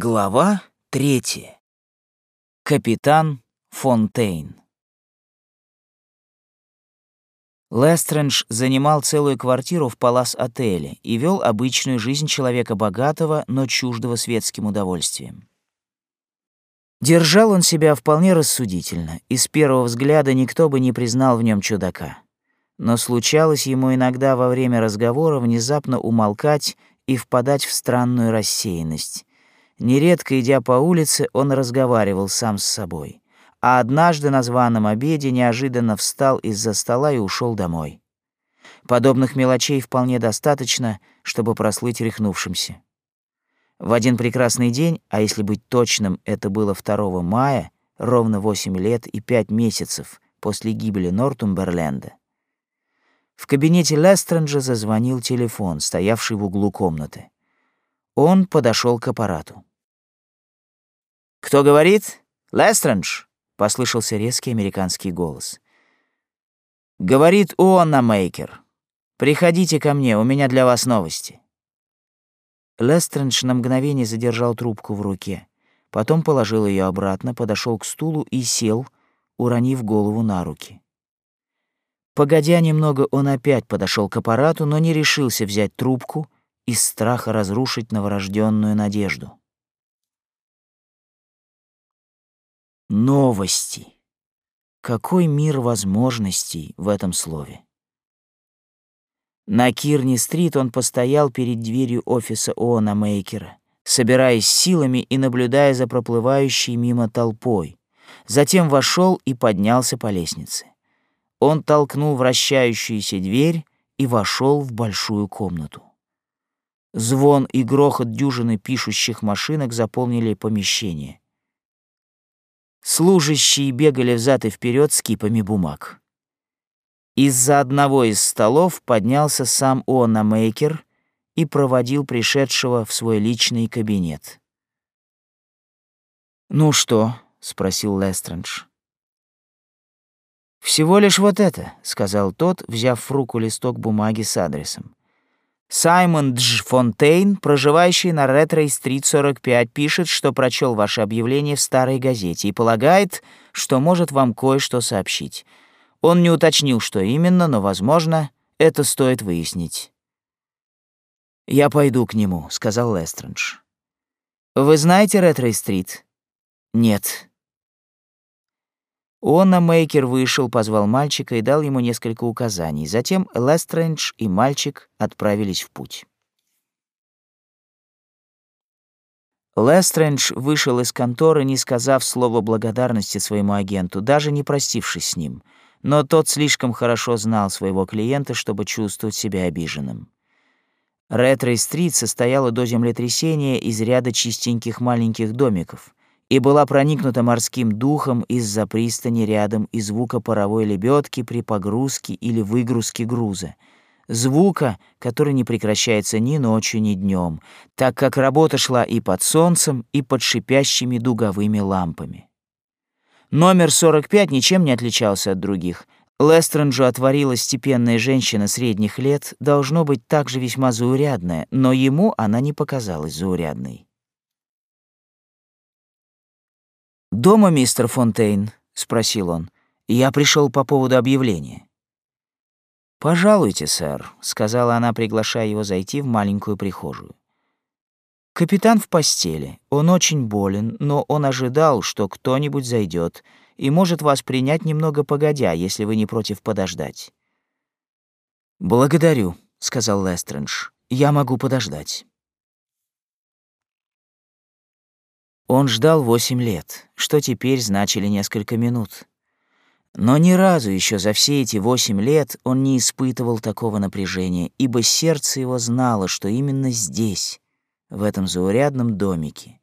Глава третья. Капитан Фонтейн. Лестрендж занимал целую квартиру в Палас-отеле и вел обычную жизнь человека богатого, но чуждого светским удовольствием. Держал он себя вполне рассудительно, и с первого взгляда никто бы не признал в нем чудака. Но случалось ему иногда во время разговора внезапно умолкать и впадать в странную рассеянность Нередко, идя по улице, он разговаривал сам с собой. А однажды на званом обеде неожиданно встал из-за стола и ушел домой. Подобных мелочей вполне достаточно, чтобы прослыть рехнувшимся. В один прекрасный день, а если быть точным, это было 2 мая, ровно 8 лет и 5 месяцев после гибели Нортумберленда, в кабинете Лестренджа зазвонил телефон, стоявший в углу комнаты. Он подошел к аппарату. «Кто говорит? Лестрендж?» — послышался резкий американский голос. «Говорит Уонна Мейкер. Приходите ко мне, у меня для вас новости». Лестрендж на мгновение задержал трубку в руке, потом положил ее обратно, подошел к стулу и сел, уронив голову на руки. Погодя немного, он опять подошел к аппарату, но не решился взять трубку из страха разрушить новорожденную надежду. Новости. Какой мир возможностей в этом слове. На Кирни-стрит он постоял перед дверью офиса Оона Мейкера, собираясь силами и наблюдая за проплывающей мимо толпой. Затем вошел и поднялся по лестнице. Он толкнул вращающуюся дверь и вошел в большую комнату. Звон и грохот дюжины пишущих машинок заполнили помещение. Служащие бегали взад и вперед с кипами бумаг. Из-за одного из столов поднялся сам О'на Мейкер и проводил пришедшего в свой личный кабинет. «Ну что?» — спросил Лестрендж. «Всего лишь вот это», — сказал тот, взяв в руку листок бумаги с адресом. Саймон Дж. Фонтейн, проживающий на Ретрей-стрит 45, пишет, что прочел ваше объявление в старой газете и полагает, что может вам кое-что сообщить. Он не уточнил, что именно, но, возможно, это стоит выяснить. «Я пойду к нему», — сказал Лестрендж. «Вы знаете Ретрей-стрит?» «Нет», Онна Мейкер вышел, позвал мальчика и дал ему несколько указаний. Затем Лестрендж и мальчик отправились в путь. Лестрендж вышел из конторы, не сказав слова благодарности своему агенту, даже не простившись с ним. Но тот слишком хорошо знал своего клиента, чтобы чувствовать себя обиженным. Ретрей-стрит состояла до землетрясения из ряда чистеньких маленьких домиков и была проникнута морским духом из-за пристани рядом и звука паровой лебедки при погрузке или выгрузке груза. Звука, который не прекращается ни ночью, ни днем, так как работа шла и под солнцем, и под шипящими дуговыми лампами. Номер 45 ничем не отличался от других. Лестренджу отворила степенная женщина средних лет, должно быть также весьма заурядная, но ему она не показалась заурядной. «Дома, мистер Фонтейн?» — спросил он. «Я пришел по поводу объявления». «Пожалуйте, сэр», — сказала она, приглашая его зайти в маленькую прихожую. «Капитан в постели. Он очень болен, но он ожидал, что кто-нибудь зайдет и может вас принять немного погодя, если вы не против подождать». «Благодарю», — сказал Лестрендж. «Я могу подождать». Он ждал восемь лет, что теперь значили несколько минут. Но ни разу еще за все эти восемь лет он не испытывал такого напряжения, ибо сердце его знало, что именно здесь, в этом заурядном домике,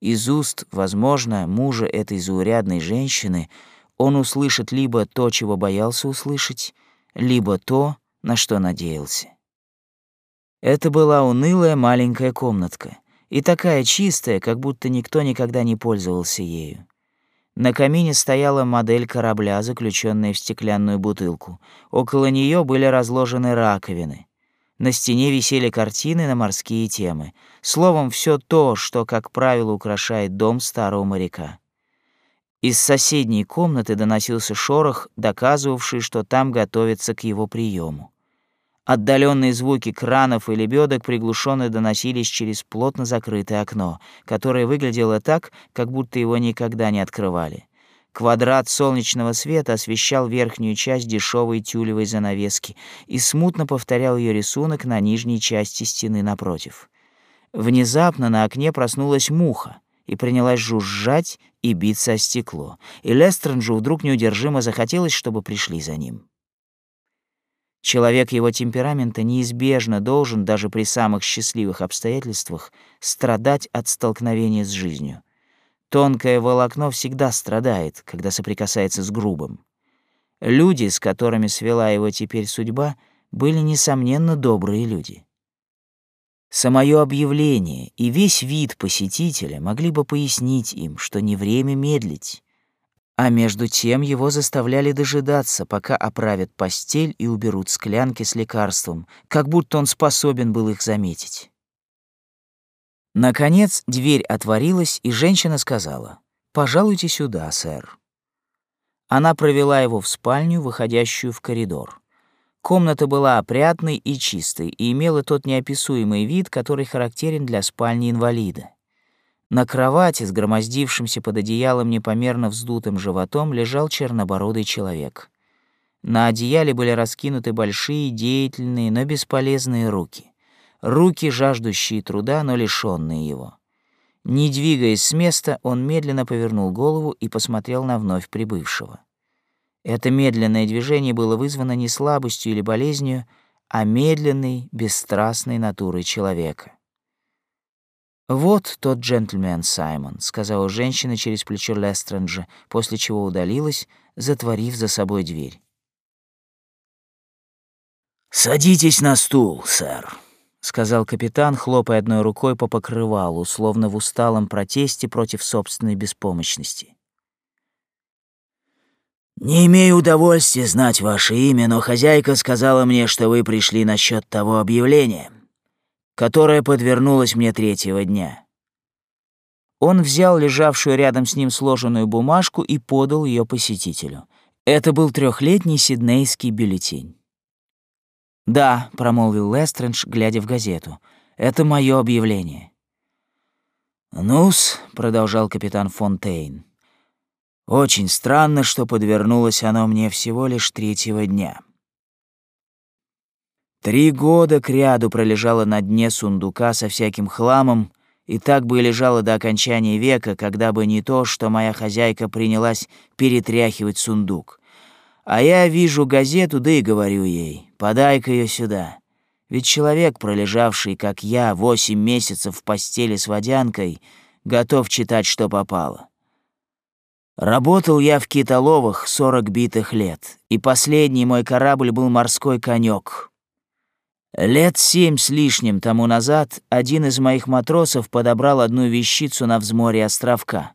из уст, возможно, мужа этой заурядной женщины, он услышит либо то, чего боялся услышать, либо то, на что надеялся. Это была унылая маленькая комнатка, и такая чистая, как будто никто никогда не пользовался ею. На камине стояла модель корабля, заключенная в стеклянную бутылку. Около нее были разложены раковины. На стене висели картины на морские темы. Словом, все то, что, как правило, украшает дом старого моряка. Из соседней комнаты доносился шорох, доказывавший, что там готовятся к его приему. Отдаленные звуки кранов и лебедок приглушенно доносились через плотно закрытое окно, которое выглядело так, как будто его никогда не открывали. Квадрат солнечного света освещал верхнюю часть дешевой тюлевой занавески и смутно повторял ее рисунок на нижней части стены напротив. Внезапно на окне проснулась муха и принялась жужжать и биться о стекло, и Лестренджу вдруг неудержимо захотелось, чтобы пришли за ним. Человек его темперамента неизбежно должен, даже при самых счастливых обстоятельствах, страдать от столкновения с жизнью. Тонкое волокно всегда страдает, когда соприкасается с грубым. Люди, с которыми свела его теперь судьба, были, несомненно, добрые люди. Самое объявление и весь вид посетителя могли бы пояснить им, что не время медлить. А между тем его заставляли дожидаться, пока оправят постель и уберут склянки с лекарством, как будто он способен был их заметить. Наконец дверь отворилась, и женщина сказала, «Пожалуйте сюда, сэр». Она провела его в спальню, выходящую в коридор. Комната была опрятной и чистой и имела тот неописуемый вид, который характерен для спальни инвалида. На кровати с громоздившимся под одеялом непомерно вздутым животом лежал чернобородый человек. На одеяле были раскинуты большие, деятельные, но бесполезные руки. Руки, жаждущие труда, но лишённые его. Не двигаясь с места, он медленно повернул голову и посмотрел на вновь прибывшего. Это медленное движение было вызвано не слабостью или болезнью, а медленной, бесстрастной натурой человека. «Вот тот джентльмен, Саймон», — сказала женщина через плечо Лестренджа, после чего удалилась, затворив за собой дверь. «Садитесь на стул, сэр», — сказал капитан, хлопая одной рукой по покрывалу, словно в усталом протесте против собственной беспомощности. «Не имею удовольствия знать ваше имя, но хозяйка сказала мне, что вы пришли насчет того объявления, которое подвернулось мне третьего дня». Он взял лежавшую рядом с ним сложенную бумажку и подал ее посетителю. Это был трехлетний сиднейский бюллетень. «Да», — промолвил Лестрендж, глядя в газету, — «это мое объявление». «Ну-с», — продолжал капитан Фонтейн, — очень странно, что подвернулось оно мне всего лишь третьего дня. Три года кряду пролежало на дне сундука со всяким хламом, и так бы и лежало до окончания века, когда бы не то, что моя хозяйка принялась перетряхивать сундук. А я вижу газету, да и говорю ей, подай-ка ее сюда. Ведь человек, пролежавший, как я, восемь месяцев в постели с водянкой, готов читать, что попало. Работал я в китоловах сорок битых лет, и последний мой корабль был морской конек. Лет семь с лишним тому назад один из моих матросов подобрал одну вещицу на взморье островка.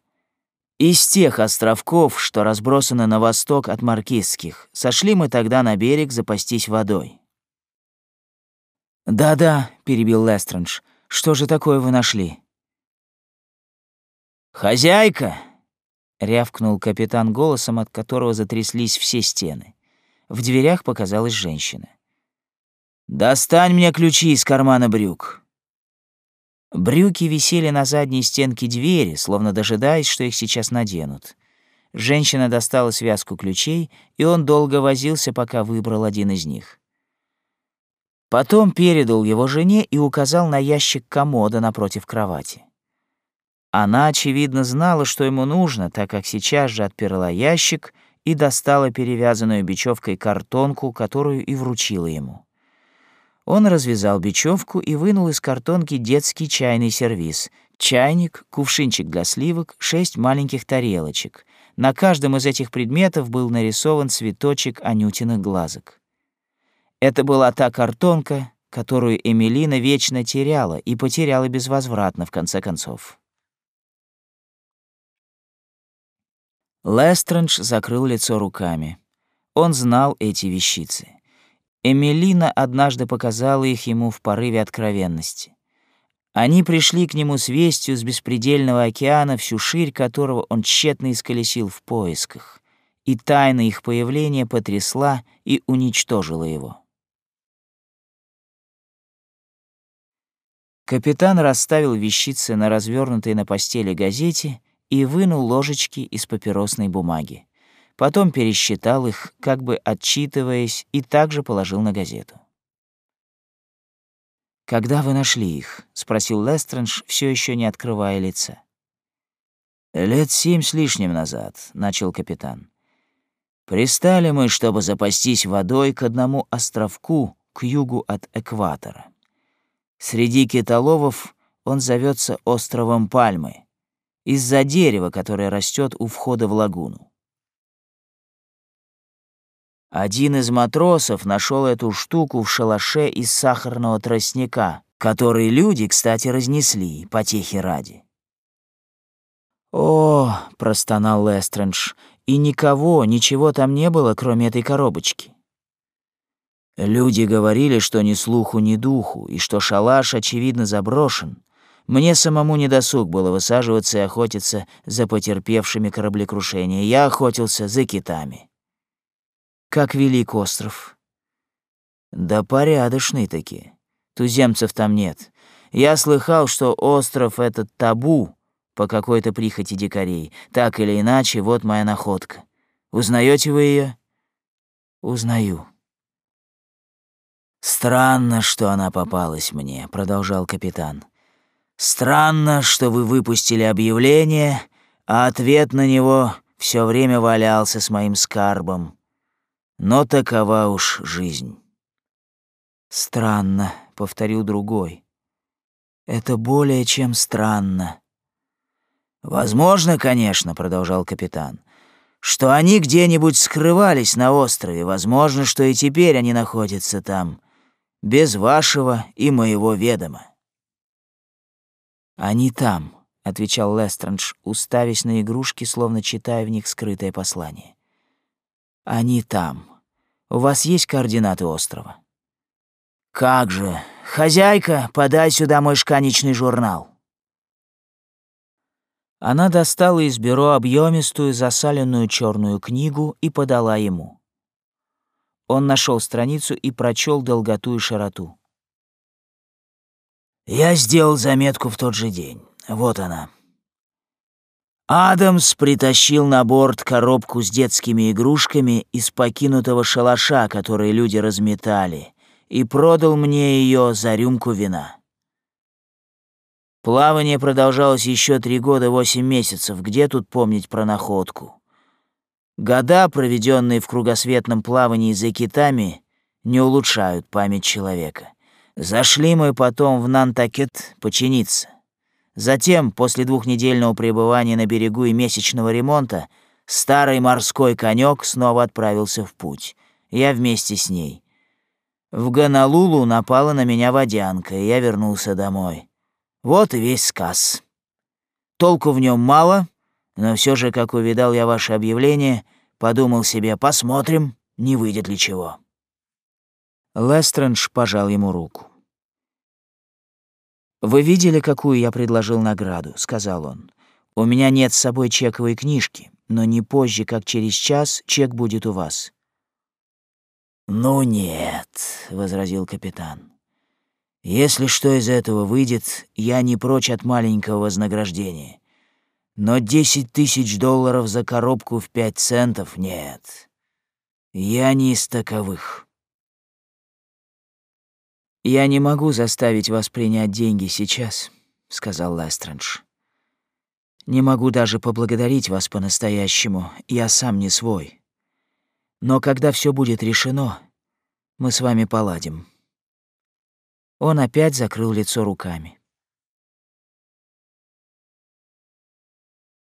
Из тех островков, что разбросаны на восток от Маркизских, сошли мы тогда на берег запастись водой. «Да-да», — перебил Лестрендж, — «что же такое вы нашли?» «Хозяйка», — рявкнул капитан голосом, от которого затряслись все стены. В дверях показалась женщина. «Достань мне ключи из кармана брюк». Брюки висели на задней стенке двери, словно дожидаясь, что их сейчас наденут. Женщина достала связку ключей, и он долго возился, пока выбрал один из них. Потом передал его жене и указал на ящик комода напротив кровати. Она, очевидно, знала, что ему нужно, так как сейчас же отперла ящик и достала перевязанную бечевкой картонку, которую и вручила ему. Он развязал бечевку и вынул из картонки детский чайный сервиз. Чайник, кувшинчик для сливок, шесть маленьких тарелочек. На каждом из этих предметов был нарисован цветочек анютиных глазок. Это была та картонка, которую Эмилина вечно теряла и потеряла безвозвратно в конце концов. Лестрендж закрыл лицо руками. Он знал эти вещицы. Эмилина однажды показала их ему в порыве откровенности. Они пришли к нему с вестью с беспредельного океана, всю ширь которого он тщетно исколесил в поисках, и тайна их появления потрясла и уничтожила его. Капитан расставил вещицы на развернутой на постели газете и вынул ложечки из папиросной бумаги. Потом пересчитал их, как бы отчитываясь, и также положил на газету. «Когда вы нашли их?» — спросил Лестрендж, все еще не открывая лица. «Лет семь с лишним назад», — начал капитан. «Пристали мы, чтобы запастись водой к одному островку к югу от экватора. Среди китоловов он зовется островом Пальмы, из-за дерева, которое растет у входа в лагуну. Один из матросов нашел эту штуку в шалаше из сахарного тростника, который люди, кстати, разнесли, потехи ради. «О!» — простонал Лестрендж. «И никого, ничего там не было, кроме этой коробочки». Люди говорили, что ни слуху, ни духу, и что шалаш, очевидно, заброшен. Мне самому не досуг было высаживаться и охотиться за потерпевшими кораблекрушения. Я охотился за китами. Как велик остров? Да порядочный таки. Туземцев там нет. Я слыхал, что остров этот табу по какой-то прихоти дикарей. Так или иначе, вот моя находка. Узнаете вы ее? Узнаю. Странно, что она попалась мне, продолжал капитан. Странно, что вы выпустили объявление, а ответ на него все время валялся с моим скарбом. Но такова уж жизнь. Странно, повторил другой. Это более чем странно. Возможно, конечно, продолжал капитан, что они где-нибудь скрывались на острове, возможно, что и теперь они находятся там, без вашего и моего ведома. Они там, отвечал Лестрендж, уставясь на игрушки, словно читая в них скрытое послание. Они там. У вас есть координаты острова? Как же. Хозяйка, подай сюда мой шканечный журнал. Она достала из бюро объемистую засаленную черную книгу и подала ему. Он нашел страницу и прочел долготу и широту. Я сделал заметку в тот же день. Вот она. Адамс притащил на борт коробку с детскими игрушками из покинутого шалаша, который люди разметали, и продал мне ее за рюмку вина. Плавание продолжалось еще три года восемь месяцев. Где тут помнить про находку? Года, проведенные в кругосветном плавании за китами, не улучшают память человека. Зашли мы потом в Нантакет починиться. Затем, после двухнедельного пребывания на берегу и месячного ремонта, старый морской конек снова отправился в путь. Я вместе с ней. В Ганалулу напала на меня водянка, и я вернулся домой. Вот и весь сказ. Толку в нем мало, но все же, как увидал я ваше объявление, подумал себе, посмотрим, не выйдет ли чего. Лестрендж пожал ему руку. «Вы видели, какую я предложил награду?» — сказал он. «У меня нет с собой чековой книжки, но не позже, как через час, чек будет у вас». «Ну нет», — возразил капитан. «Если что из этого выйдет, я не прочь от маленького вознаграждения. Но десять тысяч долларов за коробку в пять центов нет. Я не из таковых». «Я не могу заставить вас принять деньги сейчас», — сказал Лестрендж. «Не могу даже поблагодарить вас по-настоящему, я сам не свой. Но когда все будет решено, мы с вами поладим». Он опять закрыл лицо руками.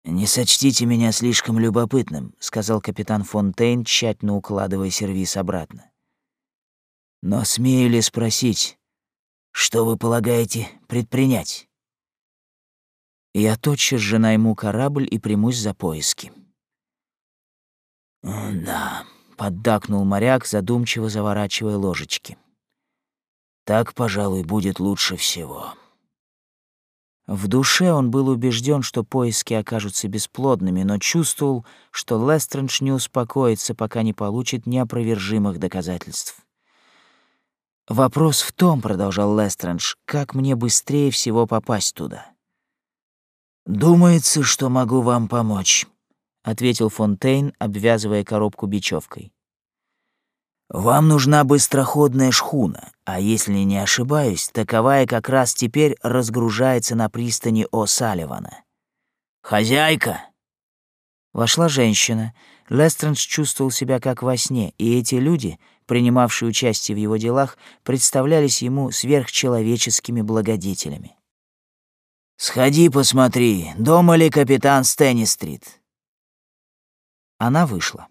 «Не сочтите меня слишком любопытным», — сказал капитан Фонтейн, тщательно укладывая сервиз обратно. Но смею ли спросить, что вы полагаете предпринять? Я тотчас же найму корабль и примусь за поиски. «Да», —— поддакнул моряк, задумчиво заворачивая ложечки. «Так, пожалуй, будет лучше всего». В душе он был убежден, что поиски окажутся бесплодными, но чувствовал, что Лестрендж не успокоится, пока не получит неопровержимых доказательств. «Вопрос в том, — продолжал Лестрендж, — как мне быстрее всего попасть туда?» «Думается, что могу вам помочь», — ответил Фонтейн, обвязывая коробку бечевкой. «Вам нужна быстроходная шхуна, а если не ошибаюсь, таковая как раз теперь разгружается на пристани О'Салливана. Хозяйка!» Вошла женщина. Лестрендж чувствовал себя как во сне, и эти люди, принимавшие участие в его делах, представлялись ему сверхчеловеческими благодетелями. «Сходи посмотри, дома ли капитан Стэнни-стрит?» Она вышла.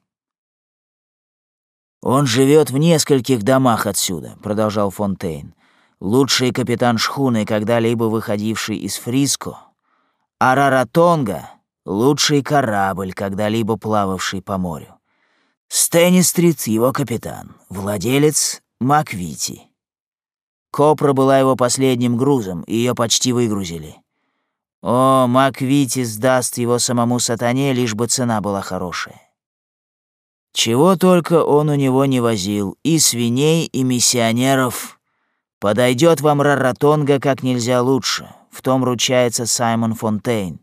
«Он живет в нескольких домах отсюда», — продолжал Фонтейн. «Лучший капитан шхуны, когда-либо выходивший из Фриско. А Раратонга — лучший корабль, когда-либо плававший по морю. Стэннистрит — его капитан, владелец — Маквити. Копра была его последним грузом, и ее почти выгрузили. О, Маквити сдаст его самому сатане, лишь бы цена была хорошая. Чего только он у него не возил, и свиней, и миссионеров. Подойдет вам Раратонга как нельзя лучше, в том ручается Саймон Фонтейн.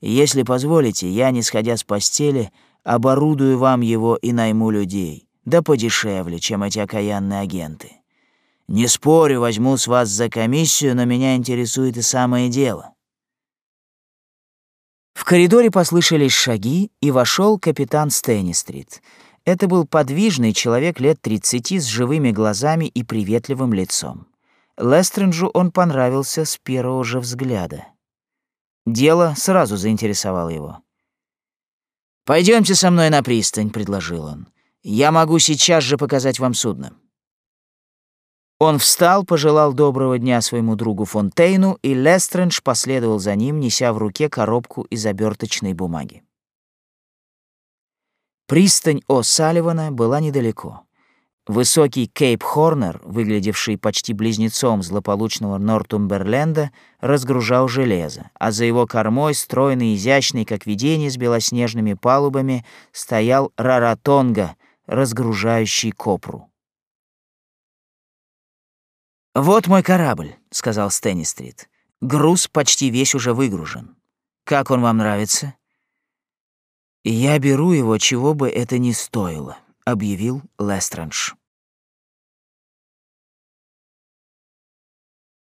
И если позволите, я, не сходя с постели, оборудую вам его и найму людей, да подешевле, чем эти окаянные агенты. Не спорю, возьму с вас за комиссию, но меня интересует и самое дело. В коридоре послышались шаги, и вошел капитан Стэннистрит. Это был подвижный человек лет 30 с живыми глазами и приветливым лицом. Лестренджу он понравился с первого же взгляда. Дело сразу заинтересовало его. Пойдемте со мной на пристань», — предложил он. «Я могу сейчас же показать вам судно». Он встал, пожелал доброго дня своему другу Фонтейну, и Лестрендж последовал за ним, неся в руке коробку из оберточной бумаги. Пристань О'Салливана была недалеко. Высокий Кейп Хорнер, выглядевший почти близнецом злополучного Нортумберленда, разгружал железо, а за его кормой, стройный и изящный, как видение с белоснежными палубами, стоял Раратонга, разгружающий копру. «Вот мой корабль», — сказал Стэннистрит. «Груз почти весь уже выгружен. Как он вам нравится?» «Я беру его, чего бы это ни стоило», — объявил Лестрендж.